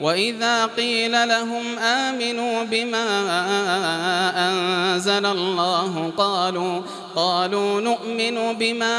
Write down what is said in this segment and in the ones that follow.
وإذا قيل لهم آمنوا بما أنزل الله قالوا قالوا نؤمن بما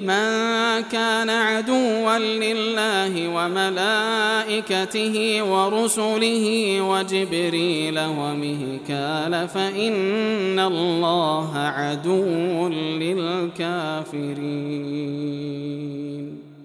من كان عدوا لله وملائكته ورسله وجبريل ومهكال فإن الله عدو للكافرين.